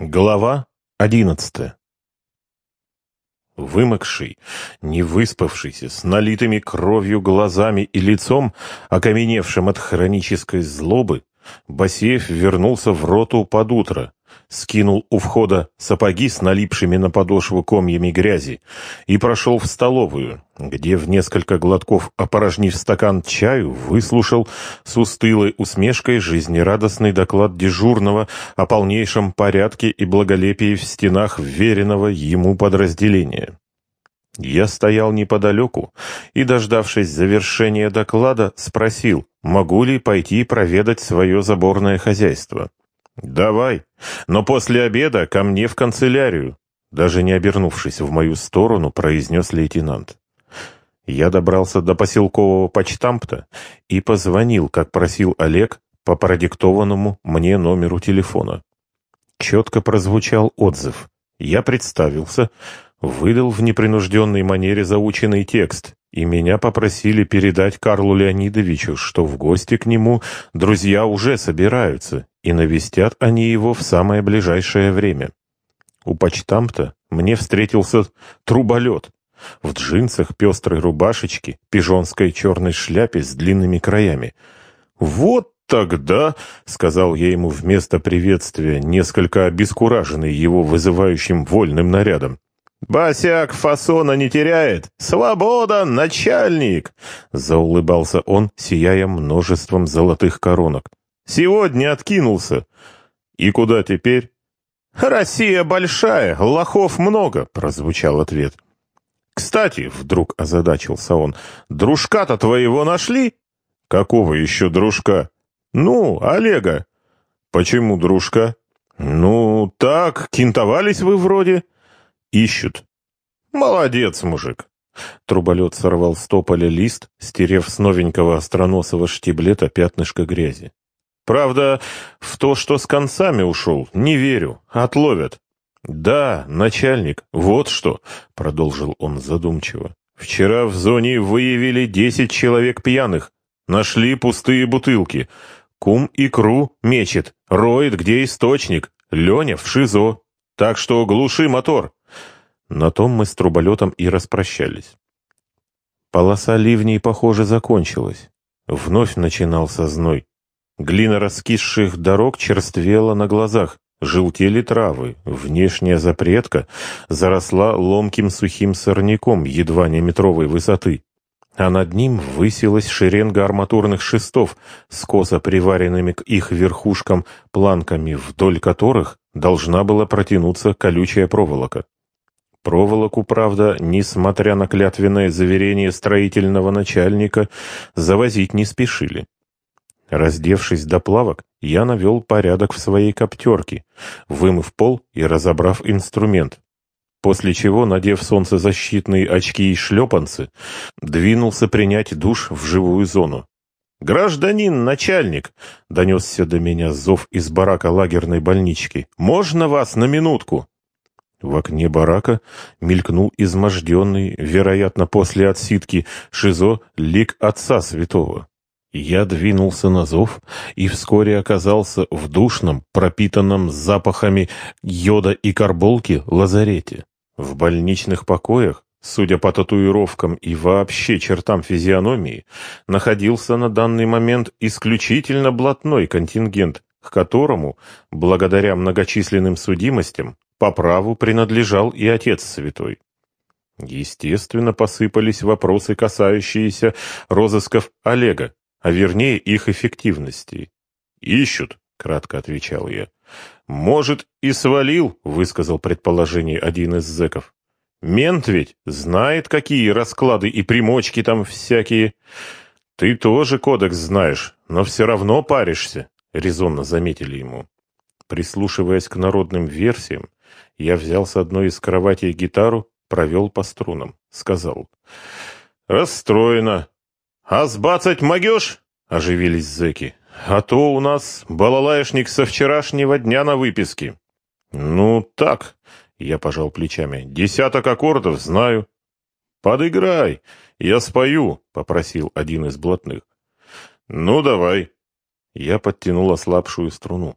Глава одиннадцатая. Вымокший, не выспавшийся, с налитыми кровью глазами и лицом, окаменевшим от хронической злобы, Басеев вернулся в роту под утро, скинул у входа сапоги с налипшими на подошву комьями грязи и прошел в столовую, где в несколько глотков опорожнив стакан чаю, выслушал с устылой усмешкой жизнерадостный доклад дежурного о полнейшем порядке и благолепии в стенах веренного ему подразделения. Я стоял неподалеку и, дождавшись завершения доклада, спросил, могу ли пойти проведать свое заборное хозяйство. «Давай, но после обеда ко мне в канцелярию», даже не обернувшись в мою сторону, произнес лейтенант. Я добрался до поселкового почтампта и позвонил, как просил Олег, по продиктованному мне номеру телефона. Четко прозвучал отзыв. Я представился, выдал в непринужденной манере заученный текст, и меня попросили передать Карлу Леонидовичу, что в гости к нему друзья уже собираются, и навестят они его в самое ближайшее время. У почтамта мне встретился труболет в джинсах, пестрой рубашечке, пижонской черной шляпе с длинными краями. «Вот тогда», — сказал я ему вместо приветствия, несколько обескураженный его вызывающим вольным нарядом, «Босяк фасона не теряет! Свобода, начальник!» Заулыбался он, сияя множеством золотых коронок. «Сегодня откинулся. И куда теперь?» «Россия большая, лохов много», — прозвучал ответ. «Кстати», — вдруг озадачился он, — «дружка-то твоего нашли?» «Какого еще дружка?» «Ну, Олега». «Почему дружка?» «Ну, так, кинтовались вы вроде». Ищут. Молодец, мужик. Труболет сорвал с тополя лист, стерев с новенького остроносого штиблета пятнышко грязи. Правда, в то, что с концами ушел, не верю. Отловят. Да, начальник, вот что, продолжил он задумчиво. Вчера в зоне выявили десять человек пьяных. Нашли пустые бутылки. Кум икру мечет, роет, где источник. Леня в ШИЗО. Так что глуши мотор. На том мы с труболетом и распрощались. Полоса ливней, похоже, закончилась. Вновь начинался зной. Глина раскисших дорог черствела на глазах, желтели травы, внешняя запретка заросла ломким сухим сорняком едва не метровой высоты, а над ним высилась шеренга арматурных шестов с косо приваренными к их верхушкам планками, вдоль которых должна была протянуться колючая проволока. Проволоку, правда, несмотря на клятвенное заверение строительного начальника, завозить не спешили. Раздевшись до плавок, я навел порядок в своей коптерке, вымыв пол и разобрав инструмент. После чего, надев солнцезащитные очки и шлепанцы, двинулся принять душ в живую зону. «Гражданин, начальник!» — донесся до меня зов из барака лагерной больнички. «Можно вас на минутку?» В окне барака мелькнул изможденный, вероятно, после отсидки, шизо лик отца святого. Я двинулся на зов и вскоре оказался в душном, пропитанном запахами йода и карболки лазарете. В больничных покоях, судя по татуировкам и вообще чертам физиономии, находился на данный момент исключительно блатной контингент, к которому, благодаря многочисленным судимостям, по праву принадлежал и Отец Святой. Естественно, посыпались вопросы, касающиеся розысков Олега, а вернее их эффективности. «Ищут», — кратко отвечал я. «Может, и свалил», — высказал предположение один из зэков. «Мент ведь знает, какие расклады и примочки там всякие. Ты тоже кодекс знаешь, но все равно паришься», — резонно заметили ему. Прислушиваясь к народным версиям, я взял с одной из кроватей гитару, провел по струнам. Сказал. «Расстроено. А сбацать могешь?» — оживились зэки. «А то у нас балалаешник со вчерашнего дня на выписке». «Ну, так», — я пожал плечами. «Десяток аккордов знаю». «Подыграй, я спою», — попросил один из блатных. «Ну, давай». Я подтянул ослабшую струну.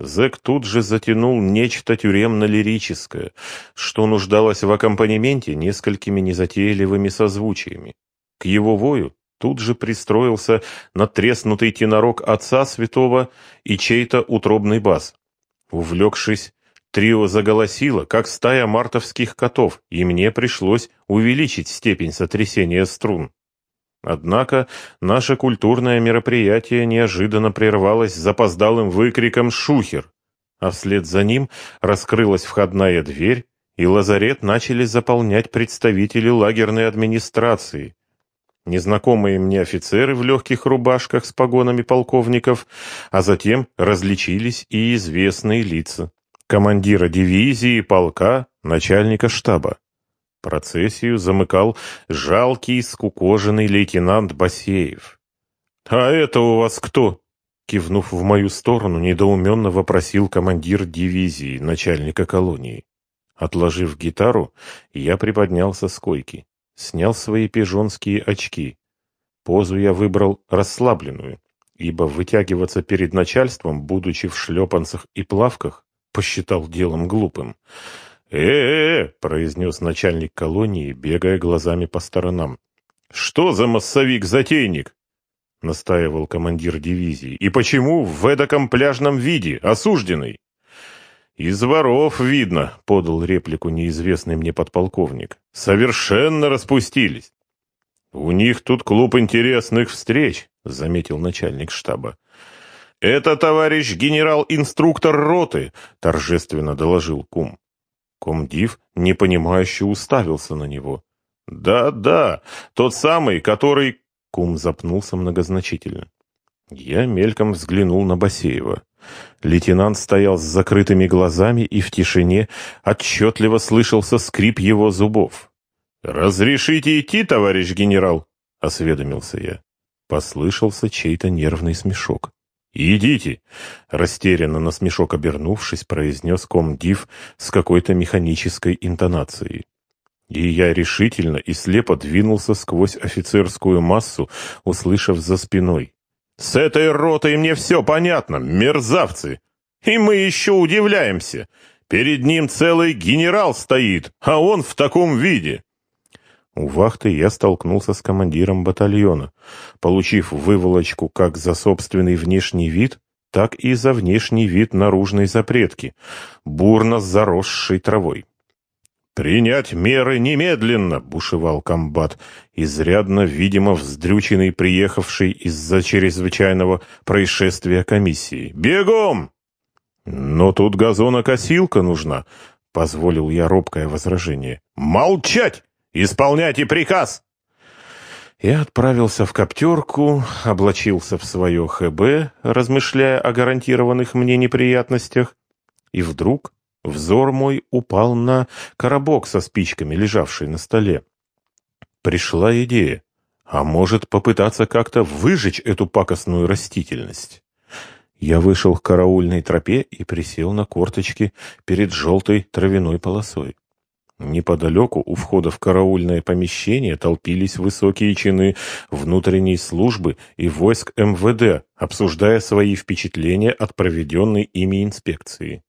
Зэк тут же затянул нечто тюремно-лирическое, что нуждалось в аккомпанементе несколькими незатейливыми созвучиями. К его вою тут же пристроился натреснутый тенорок отца святого и чей-то утробный бас. Увлекшись, трио заголосило, как стая мартовских котов, и мне пришлось увеличить степень сотрясения струн. Однако наше культурное мероприятие неожиданно прервалось запоздалым выкриком «Шухер!», а вслед за ним раскрылась входная дверь, и лазарет начали заполнять представители лагерной администрации. Незнакомые мне офицеры в легких рубашках с погонами полковников, а затем различились и известные лица. Командира дивизии, полка, начальника штаба. Процессию замыкал жалкий, скукоженный лейтенант Басеев. «А это у вас кто?» Кивнув в мою сторону, недоуменно вопросил командир дивизии, начальника колонии. Отложив гитару, я приподнялся с койки, снял свои пижонские очки. Позу я выбрал расслабленную, ибо вытягиваться перед начальством, будучи в шлепанцах и плавках, посчитал делом глупым. «Э-э-э!» — произнес начальник колонии, бегая глазами по сторонам. «Что за массовик-затейник?» — настаивал командир дивизии. «И почему в эдаком пляжном виде, осужденный?» «Из воров видно», — подал реплику неизвестный мне подполковник. «Совершенно распустились». «У них тут клуб интересных встреч», — заметил начальник штаба. «Это товарищ генерал-инструктор роты», — торжественно доложил кум. Комдив непонимающе уставился на него. «Да-да, тот самый, который...» Кум запнулся многозначительно. Я мельком взглянул на Басеева. Лейтенант стоял с закрытыми глазами, и в тишине отчетливо слышался скрип его зубов. «Разрешите идти, товарищ генерал?» — осведомился я. Послышался чей-то нервный смешок. «Идите!» — растерянно на смешок обернувшись, произнес комдив с какой-то механической интонацией. И я решительно и слепо двинулся сквозь офицерскую массу, услышав за спиной. «С этой ротой мне все понятно, мерзавцы! И мы еще удивляемся! Перед ним целый генерал стоит, а он в таком виде!» У вахты я столкнулся с командиром батальона, получив выволочку как за собственный внешний вид, так и за внешний вид наружной запретки, бурно заросшей травой. «Принять меры немедленно!» — бушевал комбат, изрядно, видимо, вздрюченный, приехавший из-за чрезвычайного происшествия комиссии. «Бегом!» «Но тут газонокосилка нужна», — позволил я робкое возражение. «Молчать!» Исполняйте приказ!» Я отправился в коптерку, облачился в свое ХБ, размышляя о гарантированных мне неприятностях, и вдруг взор мой упал на коробок со спичками, лежавший на столе. Пришла идея, а может попытаться как-то выжечь эту пакостную растительность. Я вышел к караульной тропе и присел на корточки перед желтой травяной полосой. Неподалеку у входа в караульное помещение толпились высокие чины внутренней службы и войск МВД, обсуждая свои впечатления от проведенной ими инспекции.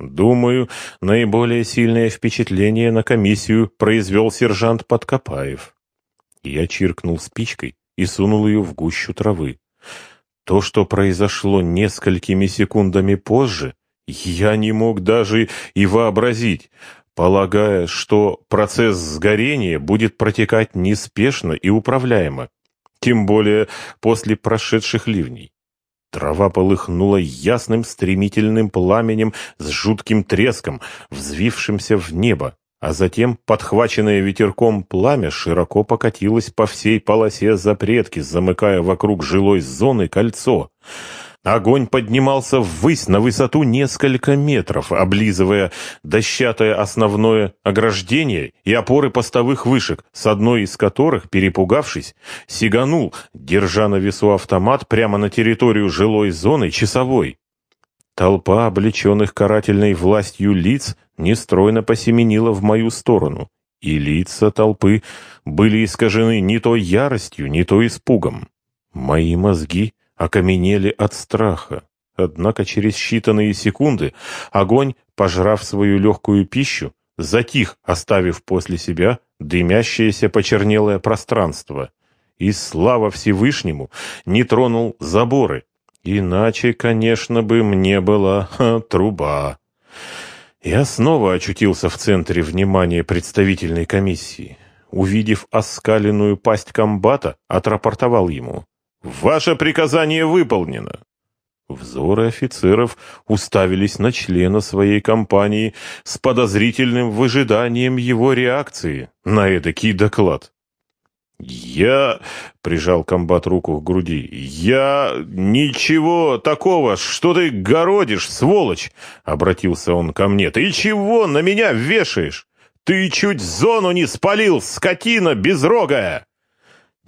Думаю, наиболее сильное впечатление на комиссию произвел сержант Подкопаев. Я чиркнул спичкой и сунул ее в гущу травы. То, что произошло несколькими секундами позже, я не мог даже и вообразить полагая, что процесс сгорения будет протекать неспешно и управляемо, тем более после прошедших ливней. Трава полыхнула ясным стремительным пламенем с жутким треском, взвившимся в небо, а затем, подхваченное ветерком пламя, широко покатилось по всей полосе запретки, замыкая вокруг жилой зоны кольцо. Огонь поднимался ввысь на высоту несколько метров, облизывая дощатое основное ограждение и опоры постовых вышек, с одной из которых, перепугавшись, сиганул, держа на весу автомат прямо на территорию жилой зоны часовой. Толпа облеченных карательной властью лиц нестройно посеменила в мою сторону, и лица толпы были искажены не то яростью, не то испугом. Мои мозги окаменели от страха. Однако через считанные секунды огонь, пожрав свою легкую пищу, затих, оставив после себя дымящееся почернелое пространство. И слава Всевышнему не тронул заборы. Иначе, конечно, бы мне была ха, труба. Я снова очутился в центре внимания представительной комиссии. Увидев оскаленную пасть комбата, отрапортовал ему. «Ваше приказание выполнено!» Взоры офицеров уставились на члена своей компании с подозрительным выжиданием его реакции на эдакий доклад. «Я...» — прижал комбат руку к груди. «Я... ничего такого! Что ты городишь, сволочь?» — обратился он ко мне. «Ты чего на меня вешаешь? Ты чуть зону не спалил, скотина безрогая!»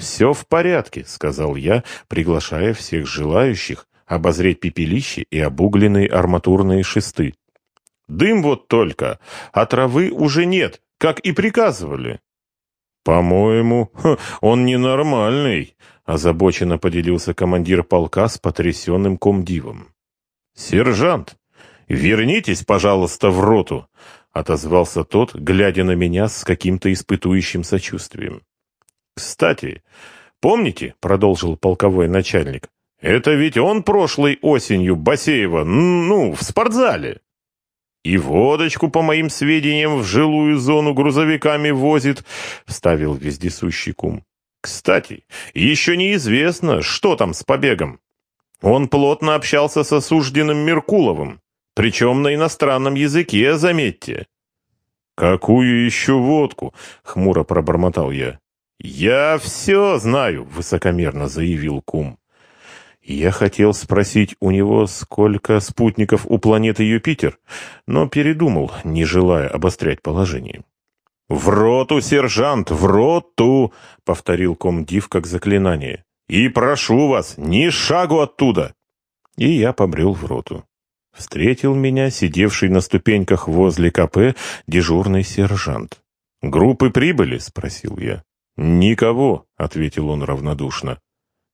«Все в порядке», — сказал я, приглашая всех желающих обозреть пепелище и обугленные арматурные шесты. «Дым вот только, а травы уже нет, как и приказывали». «По-моему, он ненормальный», — озабоченно поделился командир полка с потрясенным комдивом. «Сержант, вернитесь, пожалуйста, в роту», — отозвался тот, глядя на меня с каким-то испытующим сочувствием. «Кстати, помните, — продолжил полковой начальник, — это ведь он прошлой осенью Басеева, ну, в спортзале. И водочку, по моим сведениям, в жилую зону грузовиками возит, — вставил вездесущий кум. Кстати, еще неизвестно, что там с побегом. Он плотно общался с осужденным Меркуловым, причем на иностранном языке, заметьте. «Какую еще водку?» — хмуро пробормотал я. «Я все знаю», — высокомерно заявил кум. Я хотел спросить у него, сколько спутников у планеты Юпитер, но передумал, не желая обострять положение. «В роту, сержант, в роту!» — повторил комдив как заклинание. «И прошу вас, ни шагу оттуда!» И я побрел в роту. Встретил меня, сидевший на ступеньках возле КП, дежурный сержант. «Группы прибыли?» — спросил я. «Никого», — ответил он равнодушно.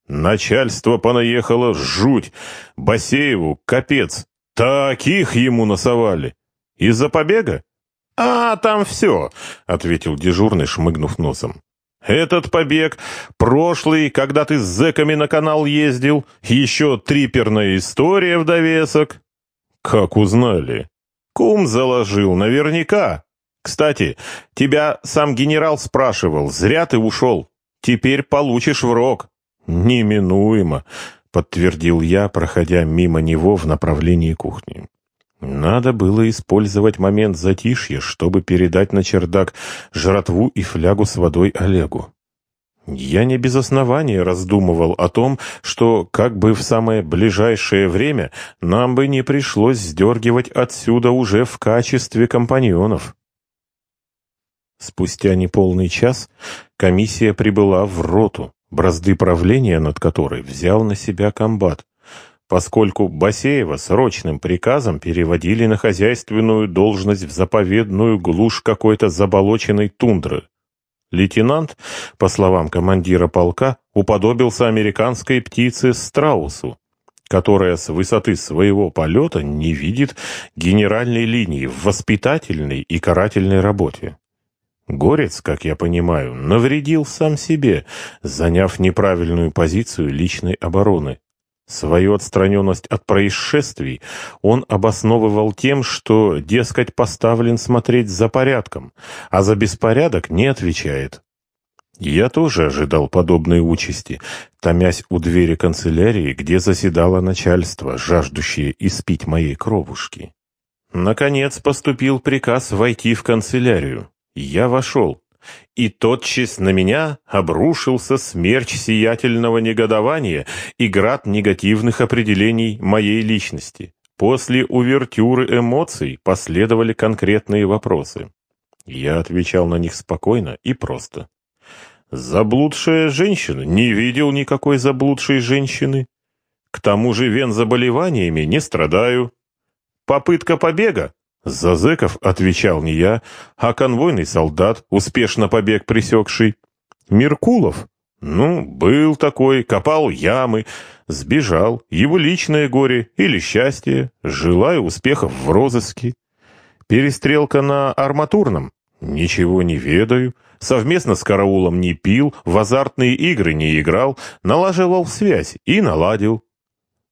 Начальство понаехало жуть. Басееву капец. Таких ему насовали. Из-за побега? А, там все, ответил дежурный, шмыгнув носом. Этот побег, прошлый, когда ты с зэками на канал ездил, еще триперная история в довесок. Как узнали? Кум заложил, наверняка. Кстати, тебя сам генерал спрашивал, зря ты ушел. Теперь получишь в рог. «Неминуемо», — подтвердил я, проходя мимо него в направлении кухни. Надо было использовать момент затишья, чтобы передать на чердак жратву и флягу с водой Олегу. Я не без основания раздумывал о том, что как бы в самое ближайшее время нам бы не пришлось сдергивать отсюда уже в качестве компаньонов. Спустя неполный час комиссия прибыла в роту бразды правления над которой взял на себя комбат, поскольку Басеева срочным приказом переводили на хозяйственную должность в заповедную глушь какой-то заболоченной тундры. Лейтенант, по словам командира полка, уподобился американской птице страусу, которая с высоты своего полета не видит генеральной линии в воспитательной и карательной работе. Горец, как я понимаю, навредил сам себе, заняв неправильную позицию личной обороны. Свою отстраненность от происшествий он обосновывал тем, что, дескать, поставлен смотреть за порядком, а за беспорядок не отвечает. Я тоже ожидал подобной участи, томясь у двери канцелярии, где заседало начальство, жаждущее испить моей кровушки. Наконец поступил приказ войти в канцелярию. Я вошел, и тотчас на меня обрушился смерч сиятельного негодования и град негативных определений моей личности. После увертюры эмоций последовали конкретные вопросы. Я отвечал на них спокойно и просто. Заблудшая женщина? Не видел никакой заблудшей женщины. К тому же вен заболеваниями не страдаю. Попытка побега? За зэков отвечал не я, а конвойный солдат, успешно побег пресекший. Меркулов? Ну, был такой, копал ямы, сбежал. Его личное горе или счастье. Желаю успехов в розыске. Перестрелка на арматурном. Ничего не ведаю. Совместно с караулом не пил, в азартные игры не играл, налаживал связь и наладил.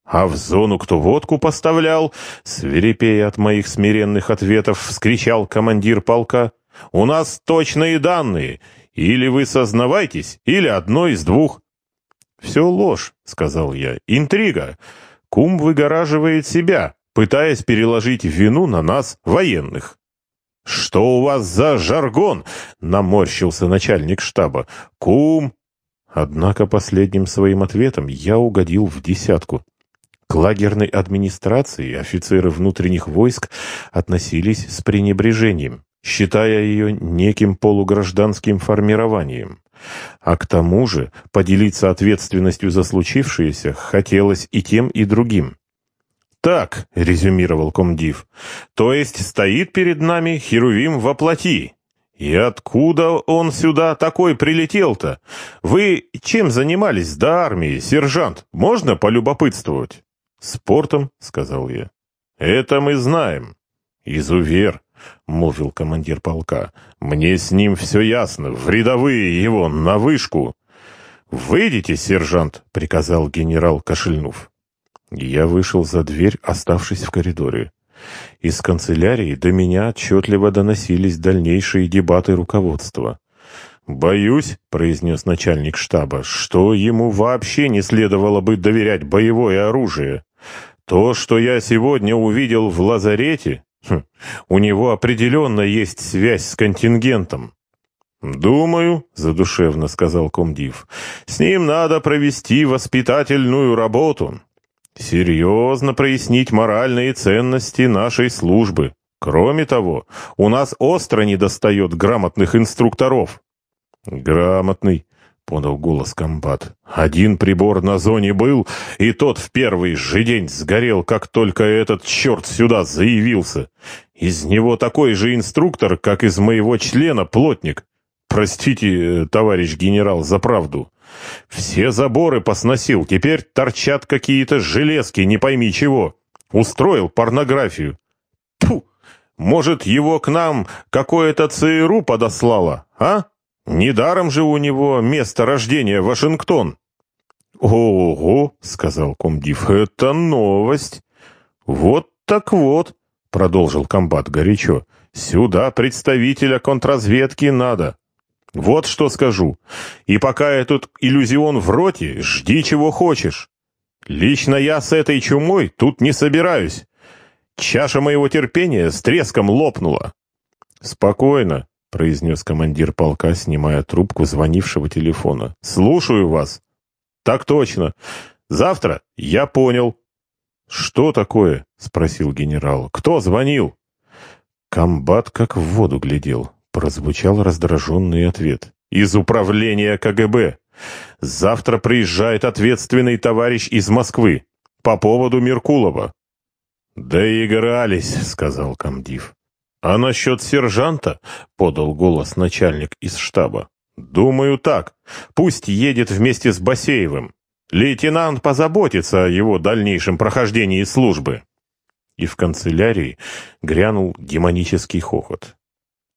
А в зону кто водку поставлял, свирепея от моих смиренных ответов, вскричал командир полка. У нас точные данные, или вы сознавайтесь, или одно из двух. «Все ложь», — сказал я, — «интрига. Кум выгораживает себя, пытаясь переложить вину на нас, военных». «Что у вас за жаргон?» — наморщился начальник штаба. «Кум!» Однако последним своим ответом я угодил в десятку. К лагерной администрации офицеры внутренних войск относились с пренебрежением считая ее неким полугражданским формированием. А к тому же поделиться ответственностью за случившееся хотелось и тем, и другим. «Так», — резюмировал комдив, — «то есть стоит перед нами Херувим во плоти. И откуда он сюда такой прилетел-то? Вы чем занимались до армии, сержант? Можно полюбопытствовать?» «Спортом», — сказал я. «Это мы знаем. Изувер. — молвил командир полка. «Мне с ним все ясно. В рядовые его, на вышку!» «Выйдите, сержант!» — приказал генерал, кашельнув. Я вышел за дверь, оставшись в коридоре. Из канцелярии до меня отчетливо доносились дальнейшие дебаты руководства. «Боюсь», — произнес начальник штаба, — «что ему вообще не следовало бы доверять боевое оружие. То, что я сегодня увидел в лазарете, Хм, у него определенно есть связь с контингентом. «Думаю», — задушевно сказал комдив, — «с ним надо провести воспитательную работу. Серьезно прояснить моральные ценности нашей службы. Кроме того, у нас остро недостает грамотных инструкторов». «Грамотный», — подал голос комбат. «Один прибор на зоне был, и тот в первый же день сгорел, как только этот черт сюда заявился. Из него такой же инструктор, как из моего члена плотник. Простите, товарищ генерал, за правду. Все заборы посносил, теперь торчат какие-то железки, не пойми чего. Устроил порнографию. Тьфу! Может, его к нам какое-то ЦРУ подослало, а?» Недаром же у него место рождения Вашингтон. «Ого!» — сказал комдив. «Это новость!» «Вот так вот!» — продолжил комбат горячо. «Сюда представителя контрразведки надо. Вот что скажу. И пока этот иллюзион в роте, жди чего хочешь. Лично я с этой чумой тут не собираюсь. Чаша моего терпения с треском лопнула». «Спокойно», — произнес командир полка, снимая трубку звонившего телефона. «Слушаю вас». «Так точно. Завтра? Я понял». «Что такое?» — спросил генерал. «Кто звонил?» Комбат как в воду глядел. Прозвучал раздраженный ответ. «Из управления КГБ. Завтра приезжает ответственный товарищ из Москвы. По поводу Меркулова». «Доигрались», — сказал комдив. «А насчет сержанта?» — подал голос начальник из штаба. «Думаю, так. Пусть едет вместе с Басеевым. Лейтенант позаботится о его дальнейшем прохождении службы». И в канцелярии грянул демонический хохот.